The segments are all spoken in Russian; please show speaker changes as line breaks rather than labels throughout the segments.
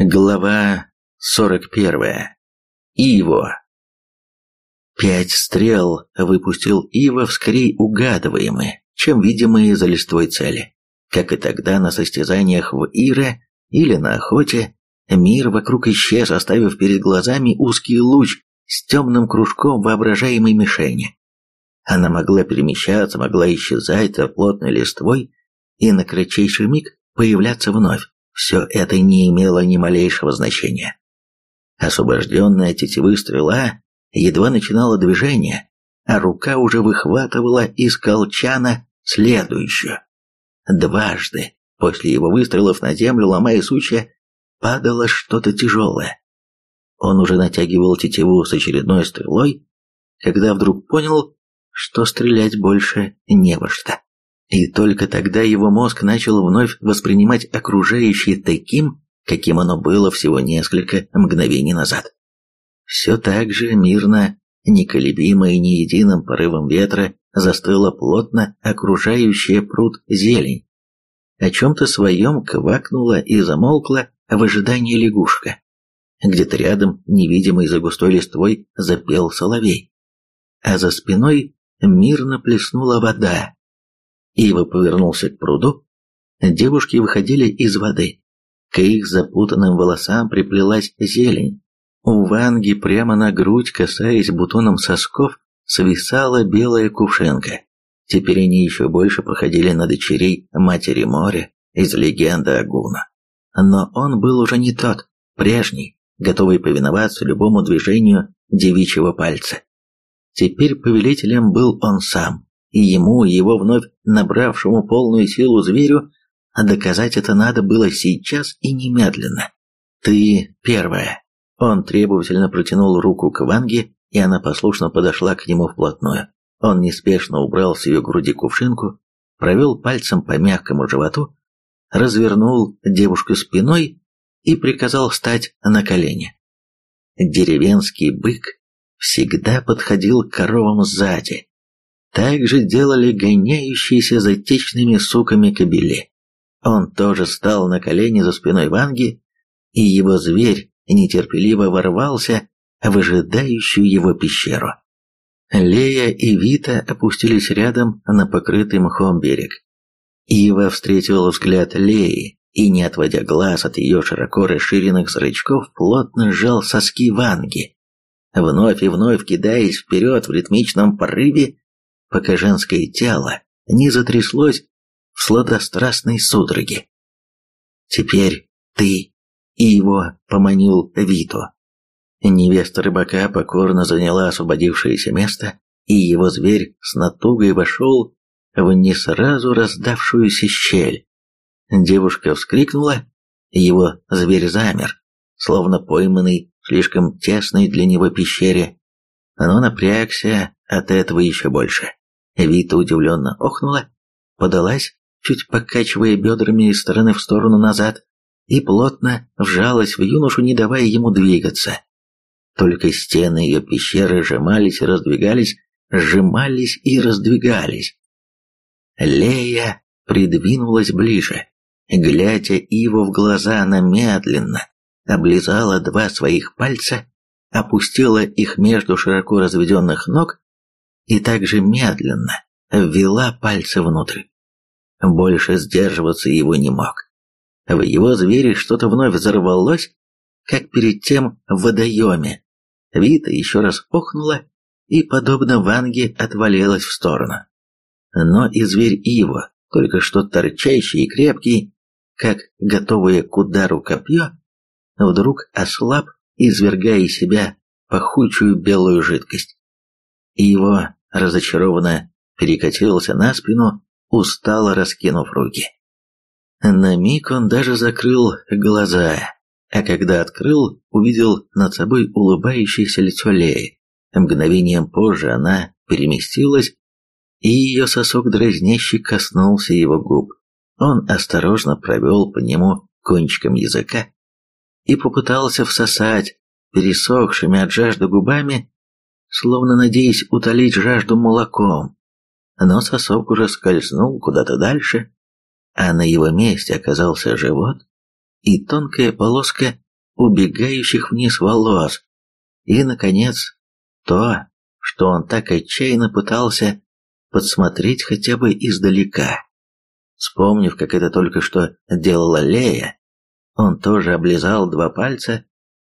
Глава 41. Иво. Пять стрел выпустил Ива в скорее угадываемые, чем видимые за листвой цели. Как и тогда на состязаниях в Ире или на охоте, мир вокруг исчез, оставив перед глазами узкий луч с темным кружком воображаемой мишени. Она могла перемещаться, могла исчезать за плотной листвой и на кратчайший миг появляться вновь все это не имело ни малейшего значения. Освобожденная тетивы стрела едва начинала движение, а рука уже выхватывала из колчана следующую. Дважды после его выстрелов на землю, ломая сучья, падало что-то тяжелое. Он уже натягивал тетиву с очередной стрелой, когда вдруг понял, что стрелять больше не во что. И только тогда его мозг начал вновь воспринимать окружающее таким, каким оно было всего несколько мгновений назад. Все так же мирно, неколебимо и ни единым порывом ветра застыла плотно окружающая пруд зелень. О чем-то своем квакнула и замолкла в ожидании лягушка. Где-то рядом, невидимый за густой листвой, запел соловей. А за спиной мирно плеснула вода, Ива повернулся к пруду. Девушки выходили из воды. К их запутанным волосам приплелась зелень. У Ванги прямо на грудь, касаясь бутоном сосков, свисала белая кувшинка. Теперь они еще больше походили на дочерей Матери моря из легенды Агуна. Но он был уже не тот, прежний, готовый повиноваться любому движению девичьего пальца. Теперь повелителем был он сам и ему, его вновь набравшему полную силу зверю, доказать это надо было сейчас и немедленно. «Ты первая». Он требовательно протянул руку к Ванге, и она послушно подошла к нему вплотную. Он неспешно убрал с ее груди кувшинку, провел пальцем по мягкому животу, развернул девушку спиной и приказал встать на колени. Деревенский бык всегда подходил к коровам сзади, так же делали гоняющиеся за течными суками кобели. Он тоже стал на колени за спиной Ванги, и его зверь нетерпеливо ворвался в ожидающую его пещеру. Лея и Вита опустились рядом на покрытый мхом берег. Ива встретил взгляд Леи и, не отводя глаз от ее широко расширенных зрачков, плотно сжал соски Ванги. Вновь и вновь кидаясь вперед в ритмичном порыве, пока женское тело не затряслось в сладострастной судороге. «Теперь ты и его поманил Вито». Невеста рыбака покорно заняла освободившееся место, и его зверь с натугой вошел в не сразу раздавшуюся щель. Девушка вскрикнула, его зверь замер, словно пойманный в слишком тесной для него пещере, но напрягся от этого еще больше. Вита удивленно охнула, подалась, чуть покачивая бедрами из стороны в сторону назад, и плотно вжалась в юношу, не давая ему двигаться. Только стены ее пещеры сжимались и раздвигались, сжимались и раздвигались. Лея придвинулась ближе. Глядя Иву в глаза, она медленно облизала два своих пальца, опустила их между широко разведенных ног и также медленно ввела пальцы внутрь. Больше сдерживаться его не мог. В его звере что-то вновь взорвалось, как перед тем в водоеме. Вита еще раз охнула и, подобно Ванге, отвалилась в сторону. Но и зверь Иво, только что торчащий и крепкий, как готовое к удару копье, вдруг ослаб, извергая из себя пахучую белую жидкость. Иво разочарованно перекатился на спину, устало раскинув руки. На миг он даже закрыл глаза, а когда открыл, увидел над собой улыбающееся лицо Леи. Мгновением позже она переместилась, и ее сосок дразнящий коснулся его губ. Он осторожно провел по нему кончиком языка и попытался всосать пересохшими от жажды губами словно надеясь утолить жажду молоком. Но сосок уже скользнул куда-то дальше, а на его месте оказался живот и тонкая полоска убегающих вниз волос. И, наконец, то, что он так отчаянно пытался подсмотреть хотя бы издалека. Вспомнив, как это только что делала Лея, он тоже облизал два пальца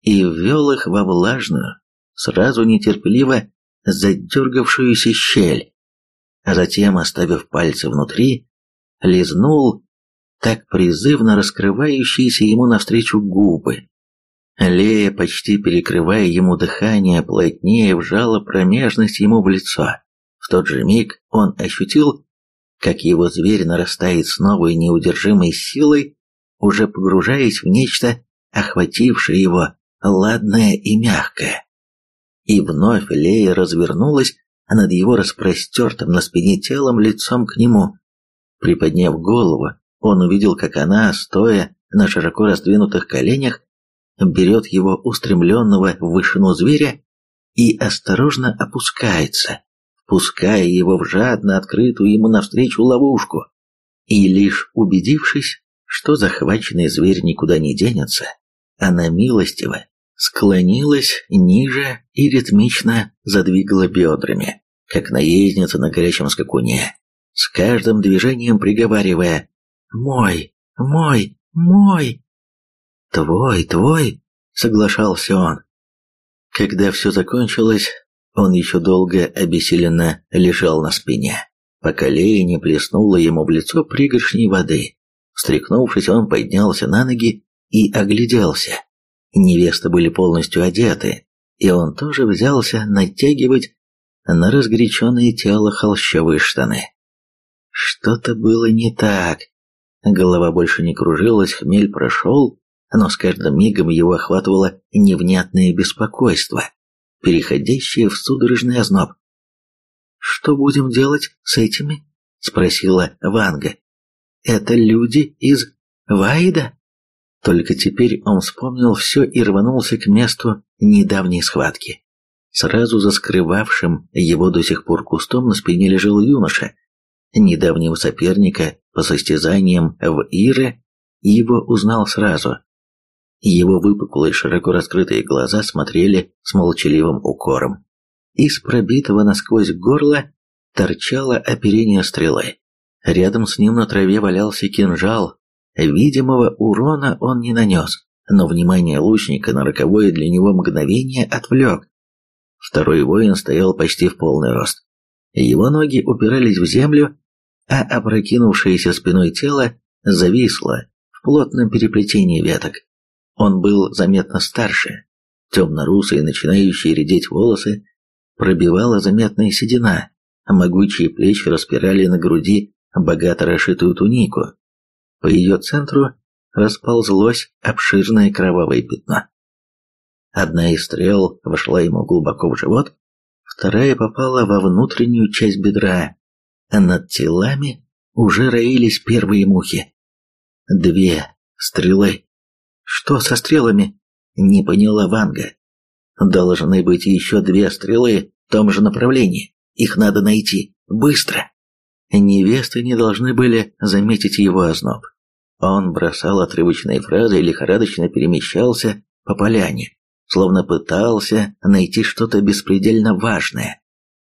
и ввел их во влажную, сразу нетерпеливо задергавшуюся щель, а затем, оставив пальцы внутри, лизнул так призывно раскрывающиеся ему навстречу губы. Лея, почти перекрывая ему дыхание, плотнее вжала промежность ему в лицо. В тот же миг он ощутил, как его зверь нарастает с новой неудержимой силой, уже погружаясь в нечто, охватившее его, ладное и мягкое. И вновь Лея развернулась над его распростертым на спине телом лицом к нему. Приподняв голову, он увидел, как она, стоя на широко раздвинутых коленях, берет его устремленного в вышину зверя и осторожно опускается, пуская его в жадно открытую ему навстречу ловушку. И лишь убедившись, что захваченный зверь никуда не денется, она милостиво склонилась ниже и ритмично задвигала бедрами, как наездница на горячем скакуне, с каждым движением приговаривая «Мой, мой, мой!» «Твой, твой!» — соглашался он. Когда все закончилось, он еще долго обессиленно лежал на спине, пока Лея не плеснула ему в лицо пригоршней воды. Встряхнувшись, он поднялся на ноги и огляделся. Невесты были полностью одеты, и он тоже взялся натягивать на разгоряченное тело холщовые штаны. Что-то было не так. Голова больше не кружилась, хмель прошел, но с каждым мигом его охватывало невнятное беспокойство, переходящее в судорожный озноб. «Что будем делать с этими?» — спросила Ванга. «Это люди из Вайда?» Только теперь он вспомнил все и рванулся к месту недавней схватки. Сразу за скрывавшим его до сих пор кустом на спине лежал юноша, недавнего соперника по состязаниям в Ире, его узнал сразу. Его выпуклые широко раскрытые глаза смотрели с молчаливым укором. Из пробитого насквозь горла торчало оперение стрелы. Рядом с ним на траве валялся кинжал, Видимого урона он не нанес, но внимание лучника на роковое для него мгновение отвлек. Второй воин стоял почти в полный рост. Его ноги упирались в землю, а опрокинувшееся спиной тело зависло в плотном переплетении веток. Он был заметно старше. Темно-русые, начинающие редеть волосы, пробивала заметная седина, а могучие плечи распирали на груди богато расшитую тунику, по ее центру расползлось обширное кровавое пятно. Одна из стрел вошла ему глубоко в живот, вторая попала во внутреннюю часть бедра, а над телами уже роились первые мухи. Две стрелы. Что со стрелами? Не поняла Ванга. Должны быть еще две стрелы в том же направлении. Их надо найти. Быстро. Невесты не должны были заметить его озноб. Он бросал отрывочные фразы и лихорадочно перемещался по поляне, словно пытался найти что-то беспредельно важное,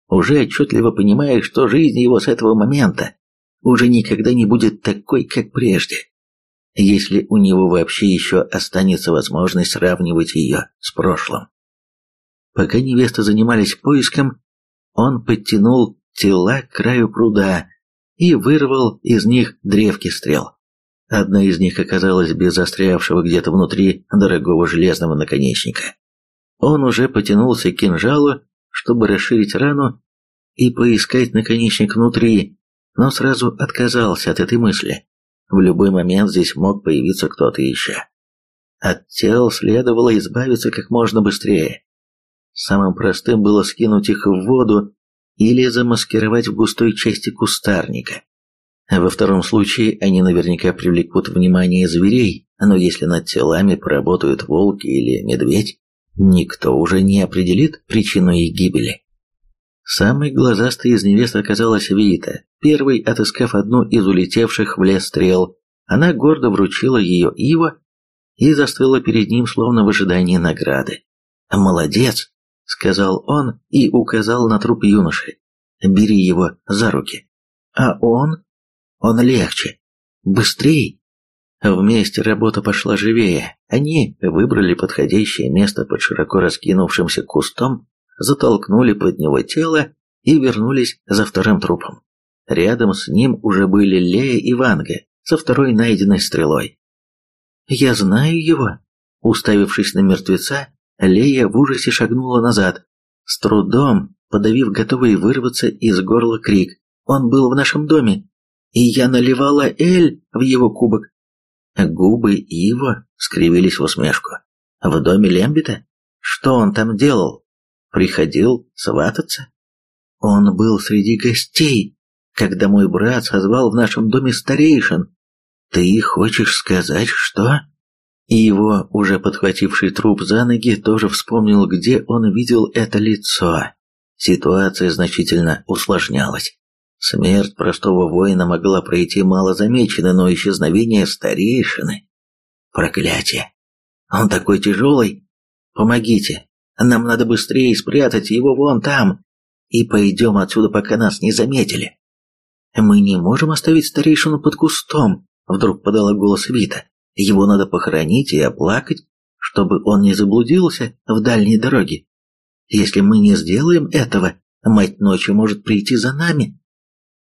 уже отчетливо понимая, что жизнь его с этого момента уже никогда не будет такой, как прежде, если у него вообще еще останется возможность сравнивать ее с прошлым. Пока невесты занимались поиском, он подтянул тела к краю пруда и вырвал из них древки стрел. Одна из них оказалась без застрявшего где-то внутри дорогого железного наконечника. Он уже потянулся к кинжалу, чтобы расширить рану и поискать наконечник внутри, но сразу отказался от этой мысли. В любой момент здесь мог появиться кто-то еще. От тел следовало избавиться как можно быстрее. Самым простым было скинуть их в воду или замаскировать в густой части кустарника. Во втором случае они наверняка привлекут внимание зверей, но если над телами поработают волки или медведь, никто уже не определит причину их гибели. Самой глазастой из невест оказалась Вита. Первой, отыскав одну из улетевших в лес стрел, она гордо вручила ее Иво и застыла перед ним, словно в ожидании награды. «Молодец!» — сказал он и указал на труп юноши. «Бери его за руки». «А он?» «Он легче. Быстрей!» Вместе работа пошла живее. Они выбрали подходящее место под широко раскинувшимся кустом, затолкнули под него тело и вернулись за вторым трупом. Рядом с ним уже были Лея и Ванга со второй найденной стрелой. «Я знаю его», уставившись на мертвеца, Лея в ужасе шагнула назад, с трудом подавив готовый вырваться из горла крик. «Он был в нашем доме, и я наливала эль в его кубок». Губы Иво скривились в усмешку. «В доме Лембита? Что он там делал? Приходил свататься?» «Он был среди гостей, когда мой брат созвал в нашем доме старейшин. Ты хочешь сказать, что...» И его, уже подхвативший труп за ноги, тоже вспомнил, где он видел это лицо. Ситуация значительно усложнялась. Смерть простого воина могла пройти малозамеченно, но исчезновение старейшины... Проклятие! Он такой тяжелый! Помогите! Нам надо быстрее спрятать его вон там, и пойдем отсюда, пока нас не заметили. Мы не можем оставить старейшину под кустом, вдруг подала голос Вита. Его надо похоронить и оплакать, чтобы он не заблудился в дальней дороге. Если мы не сделаем этого, мать ночи может прийти за нами.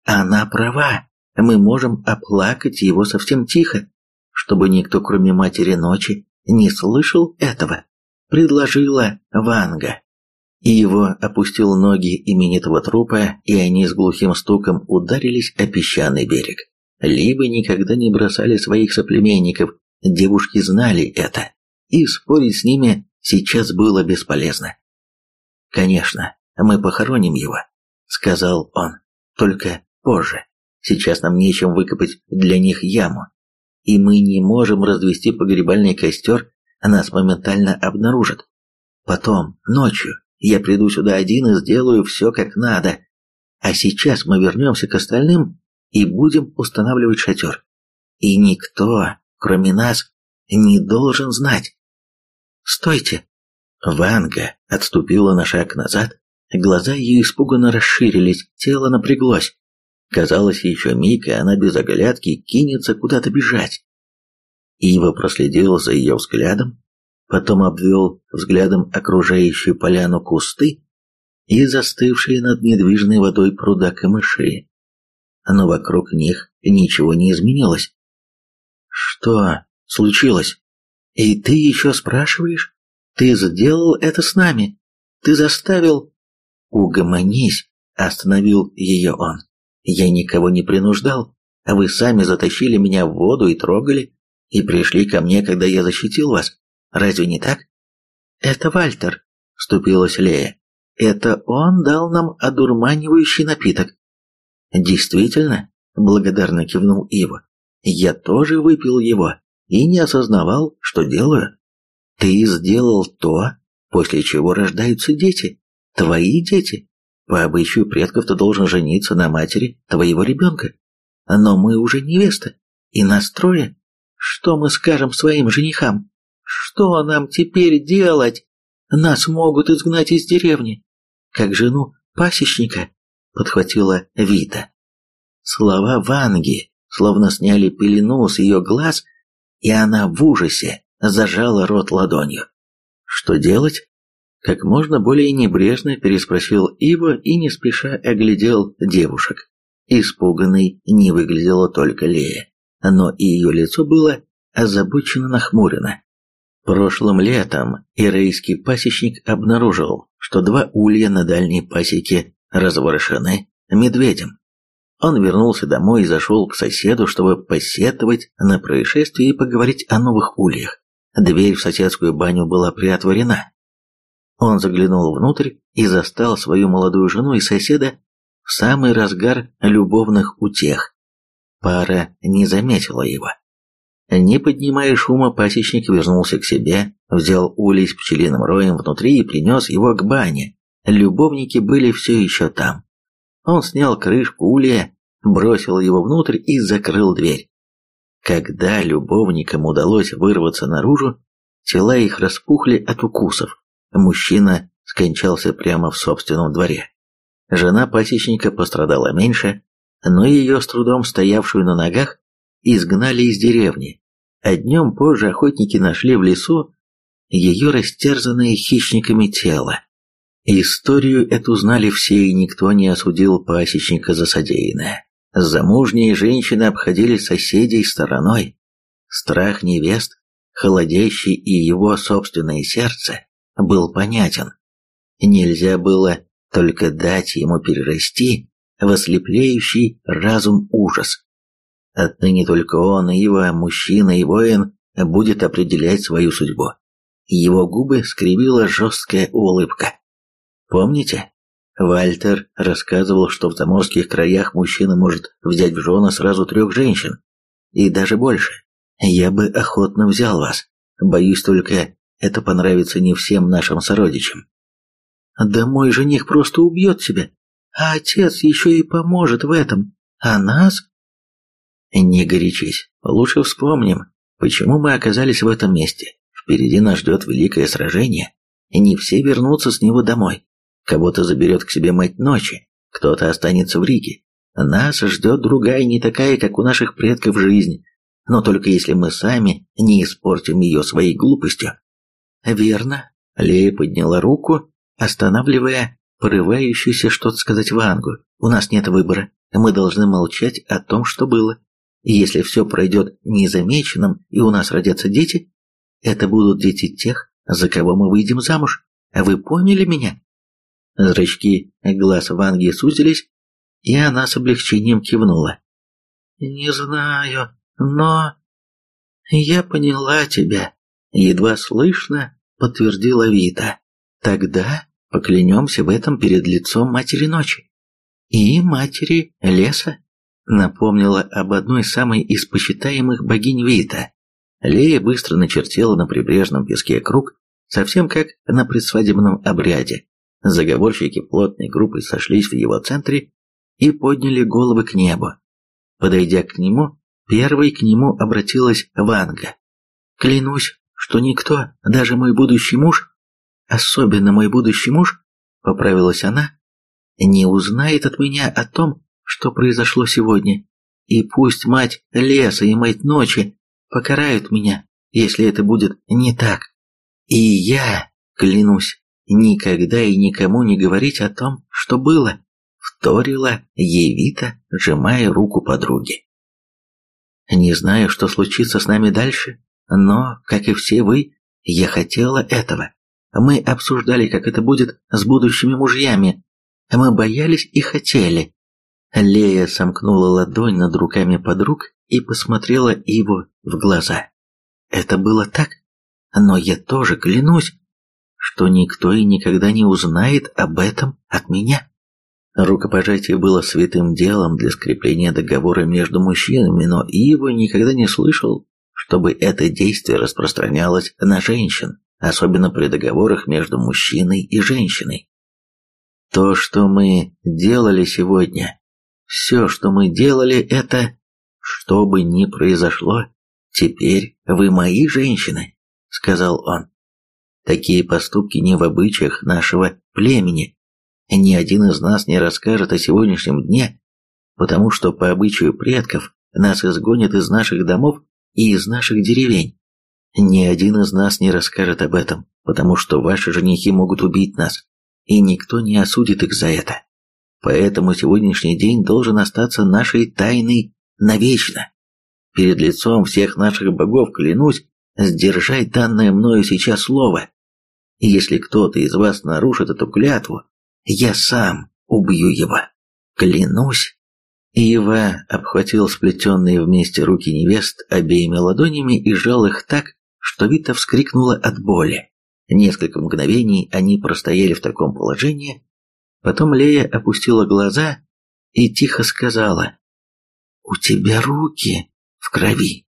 Она права, мы можем оплакать его совсем тихо, чтобы никто, кроме матери ночи, не слышал этого, предложила Ванга. И его опустил ноги именитого трупа, и они с глухим стуком ударились о песчаный берег. Либо никогда не бросали своих соплеменников, Девушки знали это, и спорить с ними сейчас было бесполезно. «Конечно, мы похороним его», — сказал он, — «только позже. Сейчас нам нечем выкопать для них яму, и мы не можем развести погребальный костер, нас моментально обнаружат. Потом, ночью, я приду сюда один и сделаю все как надо, а сейчас мы вернемся к остальным и будем устанавливать шатер. И никто кроме нас, не должен знать. Стойте. Ванга отступила на шаг назад, глаза ее испуганно расширились, тело напряглось. Казалось, еще миг, и она без оглядки кинется куда-то бежать. Ива проследил за ее взглядом, потом обвел взглядом окружающую поляну кусты и застывшие над недвижной водой пруда камыши. Но вокруг них ничего не изменилось. «Что случилось? И ты еще спрашиваешь? Ты сделал это с нами? Ты заставил...» «Угомонись!» — остановил ее он. «Я никого не принуждал, а вы сами затащили меня в воду и трогали, и пришли ко мне, когда я защитил вас. Разве не так?» «Это Вальтер», — вступилась Лея. «Это он дал нам одурманивающий напиток». «Действительно?» — благодарно кивнул Ива. Я тоже выпил его и не осознавал, что делаю. Ты сделал то, после чего рождаются дети. Твои дети. По обычаю предков ты должен жениться на матери твоего ребенка. Но мы уже невеста, и нас трое. Что мы скажем своим женихам? Что нам теперь делать? Нас могут изгнать из деревни. Как жену пасечника, подхватила Вита. Слова Ванги словно сняли пелену с ее глаз, и она в ужасе зажала рот ладонью. «Что делать?» Как можно более небрежно переспросил Ива и не спеша оглядел девушек. Испуганной не выглядела только Лея, но и ее лицо было озабоченно нахмурено. Прошлым летом ирейский пасечник обнаружил, что два улья на дальней пасеке разворошены медведем. Он вернулся домой и зашел к соседу, чтобы посетовать на происшествие и поговорить о новых ульях. Дверь в соседскую баню была приотворена. Он заглянул внутрь и застал свою молодую жену и соседа в самый разгар любовных утех. Пара не заметила его. Не поднимая шума, пасечник вернулся к себе, взял улей с пчелиным роем внутри и принес его к бане. Любовники были все еще там. Он снял крышку улья, бросил его внутрь и закрыл дверь. Когда любовникам удалось вырваться наружу, тела их распухли от укусов. Мужчина скончался прямо в собственном дворе. Жена пасечника пострадала меньше, но ее с трудом стоявшую на ногах изгнали из деревни, а днем позже охотники нашли в лесу ее растерзанное хищниками тело. Историю эту знали все, и никто не осудил пасечника за содеянное. Замужние женщины обходили соседей стороной. Страх невест, холодящий и его собственное сердце, был понятен. Нельзя было только дать ему перерасти в ослепляющий разум ужас. Отныне только он, Ива, мужчина и воин, будет определять свою судьбу. Его губы скривила жесткая улыбка. Помните? Вальтер рассказывал, что в заморских краях мужчина может взять в жены сразу трех женщин. И даже больше. Я бы охотно взял вас. Боюсь только, это понравится не всем нашим сородичам. Да мой жених просто убьет тебя, а отец еще и поможет в этом. А нас? Не горячись. Лучше вспомним, почему мы оказались в этом месте. Впереди нас ждет великое сражение, и не все вернутся с него домой. Кого-то заберет к себе мать ночи, кто-то останется в Риге. Нас ждет другая, не такая, как у наших предков, жизнь, но только если мы сами не испортим ее своей глупостью. Верно. Лея подняла руку, останавливая порывающуюся что-то сказать Вангу. У нас нет выбора. Мы должны молчать о том, что было. И если все пройдет незамеченным и у нас родятся дети, это будут дети тех, за кого мы выйдем замуж. Вы поняли меня? Зрачки глаз Ванги сузились, и она с облегчением кивнула. «Не знаю, но...» «Я поняла тебя», — едва слышно подтвердила Вита. «Тогда поклянемся в этом перед лицом Матери Ночи и Матери Леса», напомнила об одной самой из почитаемых богинь Вита. Лея быстро начертила на прибрежном песке круг, совсем как на предсвадебном обряде. Заговорщики плотной группой сошлись в его центре и подняли головы к небу. Подойдя к нему, первой к нему обратилась Ванга. «Клянусь, что никто, даже мой будущий муж, особенно мой будущий муж, — поправилась она, — не узнает от меня о том, что произошло сегодня. И пусть мать леса и мать ночи покарают меня, если это будет не так. И я, клянусь, никогда и никому не говорить о том, что было, вторила ей Вита, сжимая руку подруги. Не знаю, что случится с нами дальше, но, как и все вы, я хотела этого. Мы обсуждали, как это будет с будущими мужьями. Мы боялись и хотели. Лея сомкнула ладонь над руками подруг и посмотрела Иву в глаза. Это было так, но я тоже клянусь, что никто и никогда не узнает об этом от меня. Рукопожатие было святым делом для скрепления договора между мужчинами, но Ива никогда не слышал, чтобы это действие распространялось на женщин, особенно при договорах между мужчиной и женщиной. То, что мы делали сегодня, все, что мы делали, это, что бы ни произошло, теперь вы мои женщины, сказал он. Такие поступки не в обычаях нашего племени. Ни один из нас не расскажет о сегодняшнем дне, потому что по обычаю предков нас изгонят из наших домов и из наших деревень. Ни один из нас не расскажет об этом, потому что ваши женихи могут убить нас, и никто не осудит их за это. Поэтому сегодняшний день должен остаться нашей тайной навечно. Перед лицом всех наших богов клянусь сдержать данное мною сейчас слово. Если кто-то из вас нарушит эту клятву, я сам убью его. Клянусь. Ива обхватил сплетенные вместе руки невест обеими ладонями и сжал их так, что Вита вскрикнула от боли. Несколько мгновений они простояли в таком положении, потом Лея опустила глаза и тихо сказала «У тебя руки в крови».